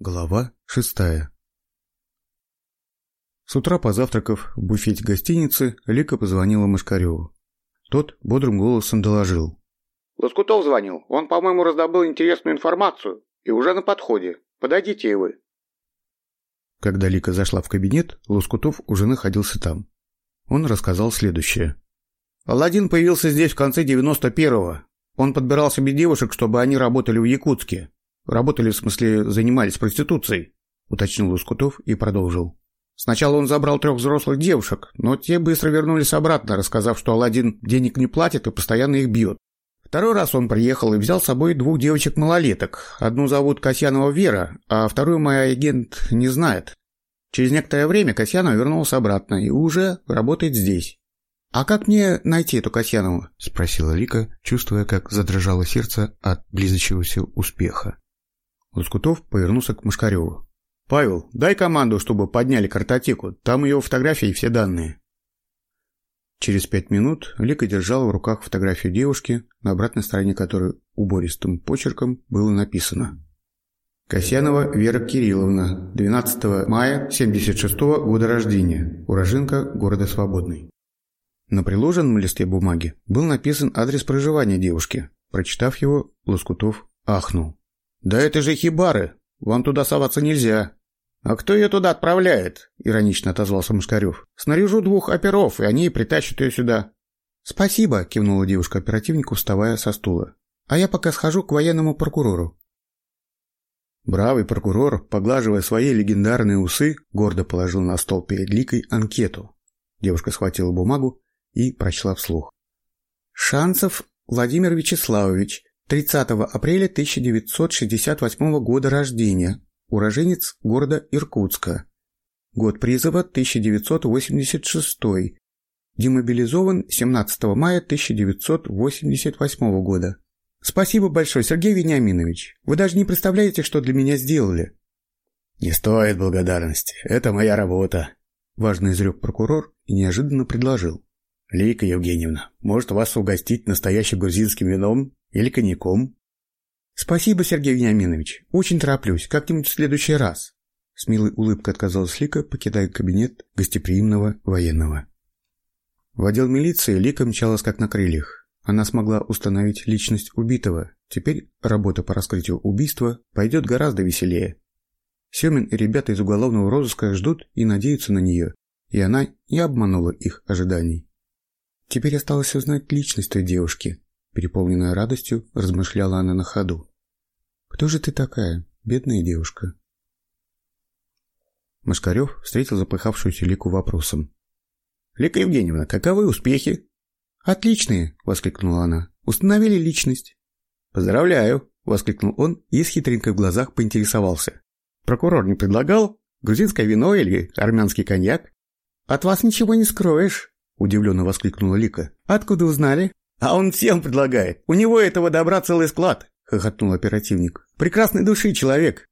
Глава шестая С утра позавтракав в буфете гостиницы, Лика позвонила Машкареву. Тот бодрым голосом доложил. «Лоскутов звонил. Он, по-моему, раздобыл интересную информацию и уже на подходе. Подойдите и вы». Когда Лика зашла в кабинет, Лоскутов уже находился там. Он рассказал следующее. «Аладдин появился здесь в конце 91-го. Он подбирал себе девушек, чтобы они работали в Якутске. Работали, в смысле, занимались проституцией, уточнил Лоскутов и продолжил. Сначала он забрал трех взрослых девушек, но те быстро вернулись обратно, рассказав, что Аладдин денег не платит и постоянно их бьет. Второй раз он приехал и взял с собой двух девочек-малолеток. Одну зовут Касьянова Вера, а вторую мой агент не знает. Через некоторое время Касьянова вернулась обратно и уже работает здесь. «А как мне найти эту Касьянову?» – спросила Лика, чувствуя, как задрожало сердце от близящегося успеха. Лоскутов повернулся к Машкареву. «Павел, дай команду, чтобы подняли картотеку. Там ее фотографии и все данные». Через пять минут Лика держала в руках фотографию девушки, на обратной стороне которой убористым почерком было написано Касьянова Вера Кирилловна, 12 мая 76 -го года рождения, уроженка города Свободный. На приложенном листе бумаги был написан адрес проживания девушки. Прочитав его, Лоскутов ахнул. «Да это же хибары! Вам туда соваться нельзя!» «А кто ее туда отправляет?» — иронично отозвался Мушкарев. «Снаряжу двух оперов, и они притащат ее сюда». «Спасибо», — кивнула девушка оперативнику, вставая со стула. «А я пока схожу к военному прокурору». Бравый прокурор, поглаживая свои легендарные усы, гордо положил на стол перед Ликой анкету. Девушка схватила бумагу и прочла вслух. «Шансов Владимир Вячеславович, 30 апреля 1968 года рождения, уроженец города Иркутска. Год призыва 1986. Демобилизован 17 мая 1988 года. Спасибо большое, Сергей Вениаминович. Вы даже не представляете, что для меня сделали. Не стоит благодарности. Это моя работа. Важно изрек прокурор и неожиданно предложил. Лика Евгеньевна, может вас угостить настоящим грузинским вином или коньяком? Спасибо, Сергей Вениаминович. Очень тороплюсь. Как-нибудь в следующий раз. С милой улыбкой отказалась Лика, покидая кабинет гостеприимного военного. В отдел милиции Лика мчалась как на крыльях. Она смогла установить личность убитого. Теперь работа по раскрытию убийства пойдет гораздо веселее. Семин и ребята из уголовного розыска ждут и надеются на нее, и она не обманула их ожиданий. Теперь осталось узнать личность той девушки, Переполненная радостью, размышляла она на ходу. «Кто же ты такая, бедная девушка?» Машкарев встретил запыхавшуюся Лику вопросом. «Лика Евгеньевна, каковы успехи?» «Отличные!» — воскликнула она. «Установили личность». «Поздравляю!» — воскликнул он и с хитринкой в глазах поинтересовался. «Прокурор не предлагал? Грузинское вино или армянский коньяк?» «От вас ничего не скроешь!» — удивленно воскликнула Лика. «Откуда узнали?» А он всем предлагает. У него этого добра целый склад, хохотнул оперативник. Прекрасной души человек.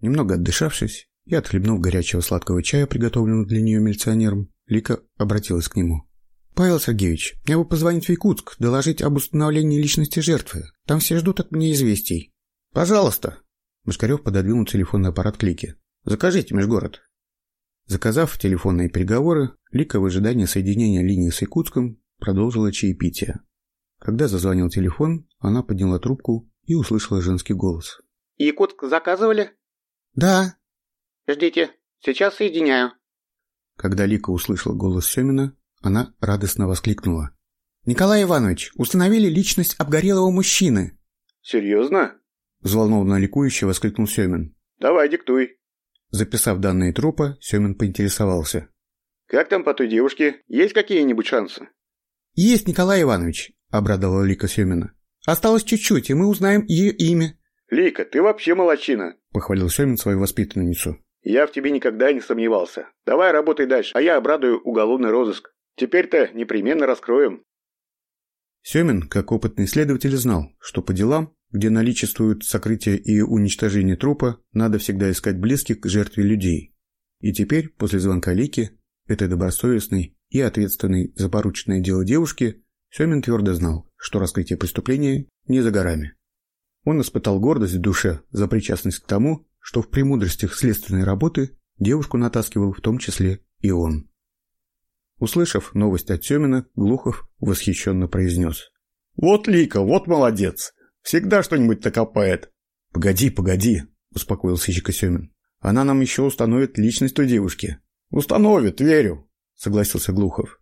Немного отдышавшись и отхлебнув горячего сладкого чая, приготовленного для нее милиционером, Лика обратилась к нему. «Павел Сергеевич, я бы позвонить в Якутск, доложить об установлении личности жертвы. Там все ждут от меня известий». «Пожалуйста». Машкарев пододвинул телефонный аппарат к Лике. «Закажите межгород». Заказав телефонные переговоры, Лика в ожидании соединения линии с Якутском продолжила чаепитие. Когда зазвонил телефон, она подняла трубку и услышала женский голос. «Якутск заказывали?» «Да». «Ждите, сейчас соединяю». Когда Лика услышала голос Семина, она радостно воскликнула. «Николай Иванович, установили личность обгорелого мужчины». «Серьезно?» Взволнованно ликующе воскликнул Семин. «Давай, диктуй». Записав данные трупа, Семин поинтересовался. «Как там по той девушке? Есть какие-нибудь шансы?» «Есть, Николай Иванович», — обрадовала Лика Семина. «Осталось чуть-чуть, и мы узнаем ее имя». «Лика, ты вообще молочина», — похвалил Семин свою воспитанницу. «Я в тебе никогда не сомневался. Давай работай дальше, а я обрадую уголовный розыск. Теперь-то непременно раскроем». Семин, как опытный следователь, знал, что по делам, где наличествуют сокрытие и уничтожение трупа, надо всегда искать близких к жертве людей. И теперь, после звонка Лики, этой добросовестной и ответственный за порученное дело девушки, Семин твердо знал, что раскрытие преступления не за горами. Он испытал гордость в душе за причастность к тому, что в премудростях следственной работы девушку натаскивал в том числе и он. Услышав новость от Семина, Глухов восхищенно произнес. «Вот Лика, вот молодец! Всегда что-нибудь накопает!» «Погоди, погоди!» – успокоился Чика Семин. «Она нам еще установит личность той девушки». «Установит, верю», – согласился Глухов.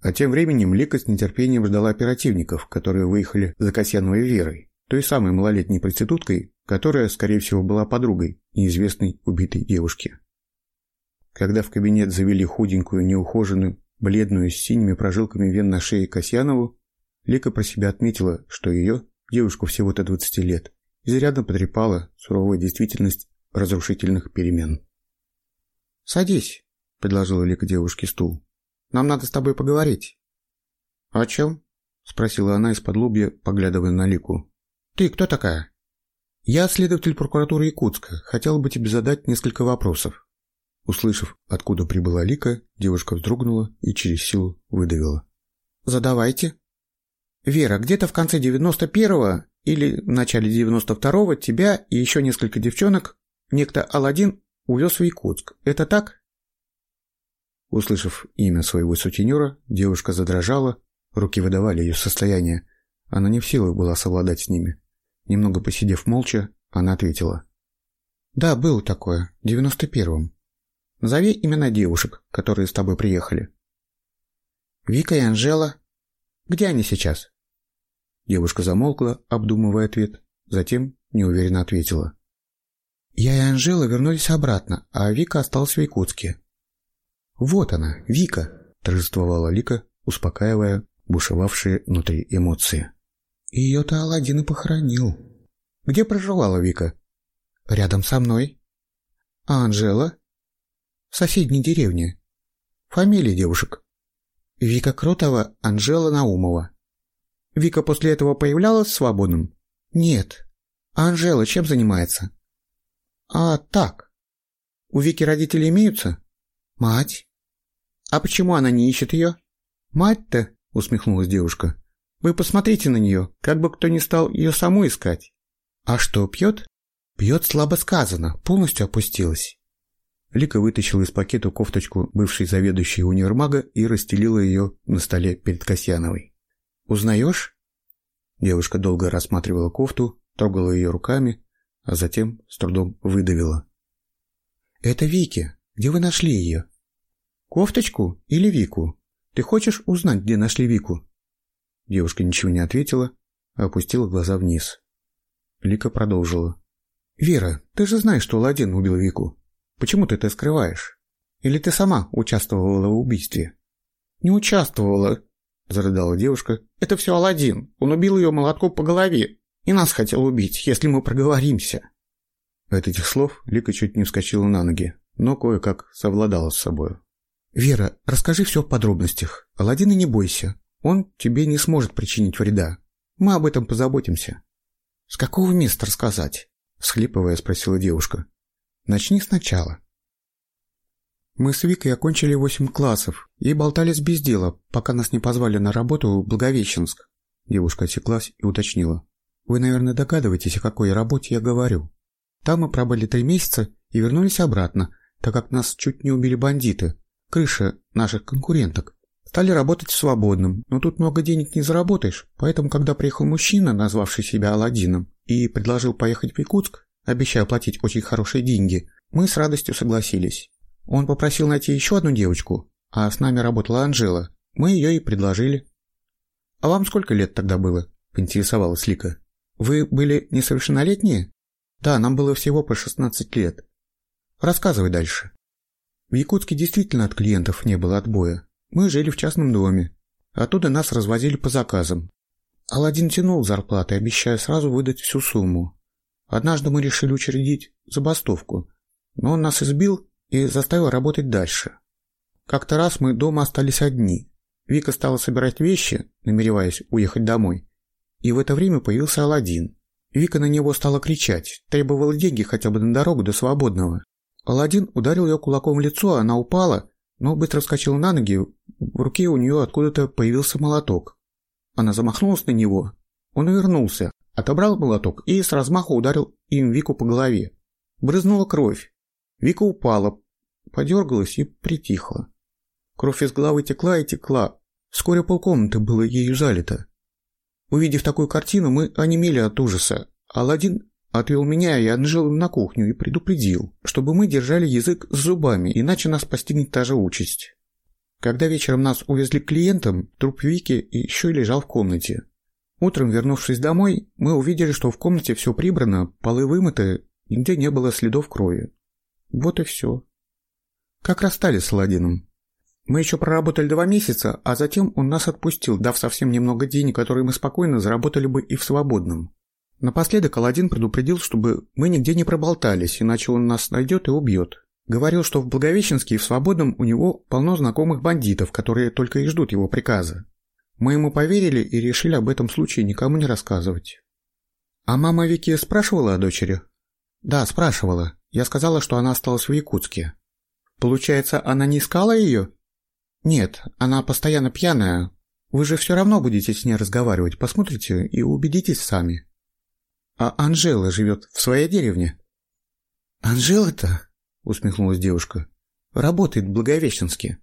А тем временем Лика с нетерпением ждала оперативников, которые выехали за Касьяновой Верой, той самой малолетней проституткой, которая, скорее всего, была подругой неизвестной убитой девушки. Когда в кабинет завели худенькую, неухоженную, бледную, с синими прожилками вен на шее Касьянову, Лика про себя отметила, что ее, девушку всего-то 20 лет, изрядно потрепала суровая действительность разрушительных перемен. «Садись», — предложила Лика девушке стул. «Нам надо с тобой поговорить». «О чем?» — спросила она из-под лобья, поглядывая на Лику. «Ты кто такая?» «Я следователь прокуратуры Якутска. Хотела бы тебе задать несколько вопросов». Услышав, откуда прибыла Лика, девушка вздрогнула и через силу выдавила. «Задавайте». «Вера, где-то в конце девяносто первого или в начале девяносто второго тебя и еще несколько девчонок некто Аладдин увез в Якутск. Это так?» Услышав имя своего сутенера, девушка задрожала, руки выдавали ее состояние. Она не в силах была совладать с ними. Немного посидев молча, она ответила. «Да, было такое, в девяносто первом. Назови имена девушек, которые с тобой приехали. Вика и Анжела. Где они сейчас? Девушка замолкла, обдумывая ответ, затем неуверенно ответила. Я и Анжела вернулись обратно, а Вика осталась в Якутске. Вот она, Вика, торжествовала Лика, успокаивая бушевавшие внутри эмоции. Ее-то Аладдин и похоронил. Где проживала Вика? Рядом со мной. А Анжела? в соседней деревне. Фамилии девушек. Вика Кротова, Анжела Наумова. Вика после этого появлялась свободным? Нет. А Анжела чем занимается? А так. У Вики родители имеются? Мать. А почему она не ищет ее? Мать-то, усмехнулась девушка. Вы посмотрите на нее, как бы кто ни стал ее саму искать. А что, пьет? Пьет слабо сказано, полностью опустилась. Лика вытащила из пакета кофточку бывшей заведующей универмага и расстелила ее на столе перед Касьяновой. «Узнаешь?» Девушка долго рассматривала кофту, трогала ее руками, а затем с трудом выдавила. «Это Вики. Где вы нашли ее?» «Кофточку или Вику? Ты хочешь узнать, где нашли Вику?» Девушка ничего не ответила, а опустила глаза вниз. Лика продолжила. «Вера, ты же знаешь, что Ладин убил Вику. Почему ты это скрываешь? Или ты сама участвовала в убийстве?» «Не участвовала», – зарыдала девушка. «Это все Аладдин. Он убил ее молотком по голове. И нас хотел убить, если мы проговоримся». От этих слов Лика чуть не вскочила на ноги, но кое-как совладала с собой. «Вера, расскажи все в подробностях. Аладдина не бойся. Он тебе не сможет причинить вреда. Мы об этом позаботимся». «С какого места рассказать?» – всхлипывая спросила девушка. Начни сначала. Мы с Викой окончили восемь классов и болтались без дела, пока нас не позвали на работу в Благовещенск. Девушка осеклась и уточнила. Вы, наверное, догадываетесь, о какой работе я говорю. Там мы пробыли три месяца и вернулись обратно, так как нас чуть не убили бандиты, крыша наших конкуренток. Стали работать в свободном, но тут много денег не заработаешь, поэтому, когда приехал мужчина, назвавший себя Аладдином, и предложил поехать в Якутск, обещая платить очень хорошие деньги, мы с радостью согласились. Он попросил найти еще одну девочку, а с нами работала Анжела. Мы ее и предложили. «А вам сколько лет тогда было?» – поинтересовалась Лика. «Вы были несовершеннолетние?» «Да, нам было всего по 16 лет». «Рассказывай дальше». В Якутске действительно от клиентов не было отбоя. Мы жили в частном доме. Оттуда нас развозили по заказам. Аладдин тянул зарплаты, обещая сразу выдать всю сумму. Однажды мы решили учредить забастовку, но он нас избил и заставил работать дальше. Как-то раз мы дома остались одни. Вика стала собирать вещи, намереваясь уехать домой. И в это время появился Аладдин. Вика на него стала кричать, требовала деньги хотя бы на дорогу до свободного. Аладдин ударил ее кулаком в лицо, она упала, но быстро вскочила на ноги, в руке у нее откуда-то появился молоток. Она замахнулась на него, он увернулся, Отобрал молоток и с размаху ударил им Вику по голове. Брызнула кровь. Вика упала, подергалась и притихла. Кровь из головы текла и текла. Вскоре полкомнаты было ею залито. Увидев такую картину, мы онемели от ужаса. Аладдин отвел меня и Анжелу на кухню и предупредил, чтобы мы держали язык с зубами, иначе нас постигнет та же участь. Когда вечером нас увезли к клиентам, труп Вики еще и лежал в комнате. Утром, вернувшись домой, мы увидели, что в комнате все прибрано, полы вымыты, нигде не было следов крови. Вот и все. Как расстались с Аладдином. Мы еще проработали два месяца, а затем он нас отпустил, дав совсем немного денег, которые мы спокойно заработали бы и в свободном. Напоследок Аладдин предупредил, чтобы мы нигде не проболтались, иначе он нас найдет и убьет. Говорил, что в Благовещенске и в Свободном у него полно знакомых бандитов, которые только и ждут его приказа. Мы ему поверили и решили об этом случае никому не рассказывать. А мама Вики спрашивала о дочери? Да, спрашивала. Я сказала, что она осталась в Якутске. Получается, она не искала ее? «Нет, она постоянно пьяная. Вы же все равно будете с ней разговаривать, посмотрите и убедитесь сами». «А Анжела живет в своей деревне?» «Анжела-то?» — усмехнулась девушка. «Работает в Благовещенске».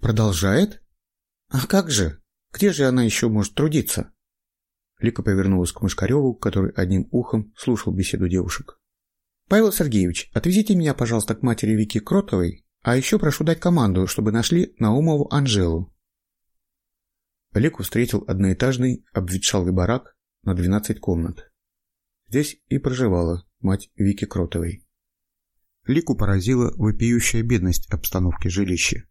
«Продолжает?» «А как же? Где же она еще может трудиться?» Лика повернулась к Мышкареву, который одним ухом слушал беседу девушек. «Павел Сергеевич, отвезите меня, пожалуйста, к матери Вики Кротовой а еще прошу дать команду, чтобы нашли Наумову Анжелу. Олег встретил одноэтажный обветшалый барак на 12 комнат. Здесь и проживала мать Вики Кротовой. Лику поразила вопиющая бедность обстановки жилища.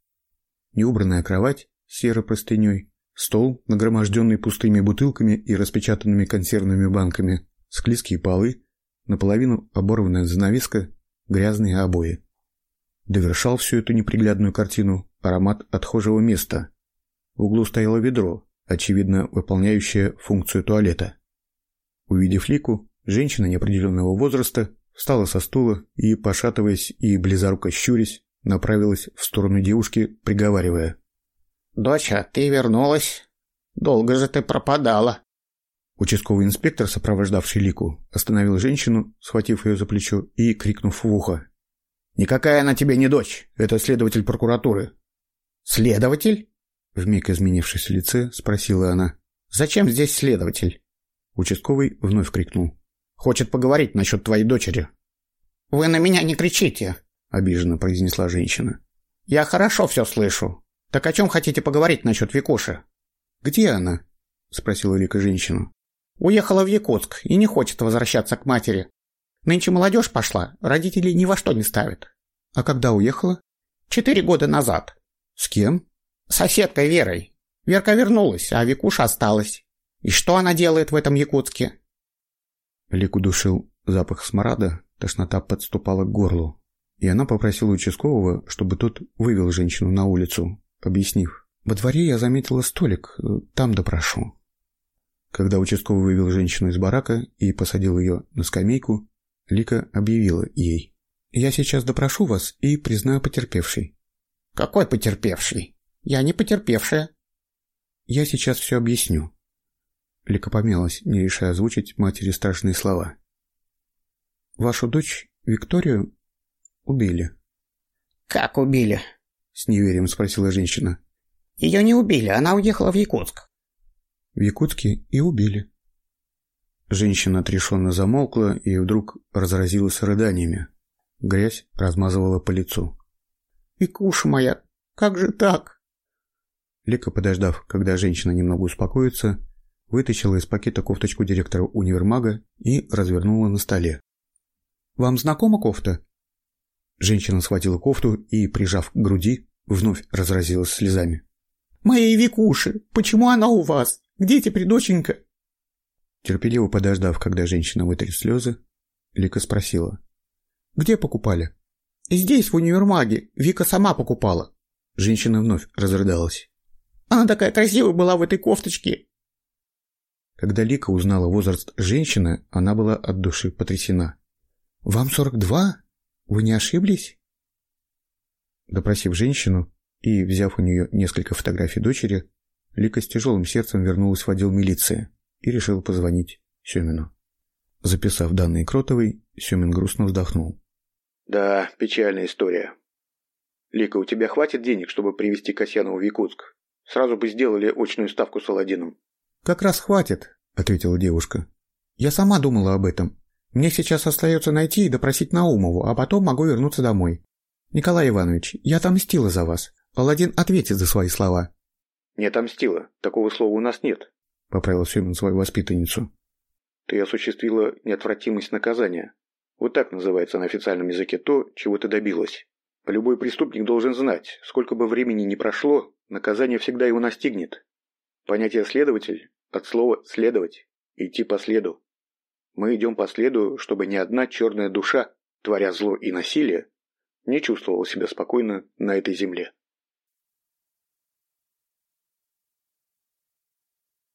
Неубранная кровать с серой простыней, стол, нагроможденный пустыми бутылками и распечатанными консервными банками, склизкие полы, наполовину оборванная занавеска, грязные обои. Довершал всю эту неприглядную картину аромат отхожего места. В углу стояло ведро, очевидно выполняющее функцию туалета. Увидев Лику, женщина неопределенного возраста встала со стула и, пошатываясь и близоруко щурясь, направилась в сторону девушки, приговаривая. «Доча, ты вернулась? Долго же ты пропадала!» Участковый инспектор, сопровождавший Лику, остановил женщину, схватив ее за плечо и крикнув в ухо. «Никакая она тебе не дочь. Это следователь прокуратуры». «Следователь?» Вмиг изменившись в лице, спросила она. «Зачем здесь следователь?» Участковый вновь крикнул. «Хочет поговорить насчет твоей дочери». «Вы на меня не кричите», — обиженно произнесла женщина. «Я хорошо все слышу. Так о чем хотите поговорить насчет Викуши?» «Где она?» — спросила Лика женщину. «Уехала в Якутск и не хочет возвращаться к матери. Нынче молодежь пошла, родители ни во что не ставят. А когда уехала? Четыре года назад. С кем? Соседкой Верой. Верка вернулась, а Викуша осталась. И что она делает в этом Якутске? Лику душил запах смрада, тошнота подступала к горлу. И она попросила участкового, чтобы тот вывел женщину на улицу, объяснив. «Во дворе я заметила столик, там допрошу». Когда участковый вывел женщину из барака и посадил ее на скамейку, Лика объявила ей. «Я сейчас допрошу вас и признаю потерпевшей». «Какой потерпевший? Я не потерпевшая». «Я сейчас все объясню». Лика помялась, не решая озвучить матери страшные слова. «Вашу дочь, Викторию, убили». «Как убили?» — с неверием спросила женщина. «Ее не убили, она уехала в Якутск». «В Якутске и убили», Женщина отрешенно замолкла и вдруг разразилась рыданиями. Грязь размазывала по лицу. «Викуша моя, как же так?» Лика, подождав, когда женщина немного успокоится, вытащила из пакета кофточку директора универмага и развернула на столе. «Вам знакома кофта?» Женщина схватила кофту и, прижав к груди, вновь разразилась слезами. «Моей Викуши! Почему она у вас? Где теперь доченька?» Терпеливо подождав, когда женщина вытрет слезы, Лика спросила. «Где покупали?» «Здесь, в универмаге. Вика сама покупала». Женщина вновь разрыдалась. «Она такая красивая была в этой кофточке!» Когда Лика узнала возраст женщины, она была от души потрясена. «Вам сорок два? Вы не ошиблись?» Допросив женщину и взяв у нее несколько фотографий дочери, Лика с тяжелым сердцем вернулась в отдел милиции и решил позвонить Семину. Записав данные Кротовой, Семин грустно вздохнул. Да, печальная история. Лика, у тебя хватит денег, чтобы привезти Касьянову в Якутск? Сразу бы сделали очную ставку с Аладдином. Как раз хватит, ответила девушка. Я сама думала об этом. Мне сейчас остается найти и допросить Наумову, а потом могу вернуться домой. Николай Иванович, я отомстила за вас. Аладдин ответит за свои слова. Не отомстила. Такого слова у нас нет. Поправил Семин свою воспитанницу. Ты осуществила неотвратимость наказания. Вот так называется на официальном языке то, чего ты добилась. Любой преступник должен знать, сколько бы времени ни прошло, наказание всегда его настигнет. Понятие «следователь» от слова «следовать», идти по следу. Мы идем по следу, чтобы ни одна черная душа, творя зло и насилие, не чувствовала себя спокойно на этой земле.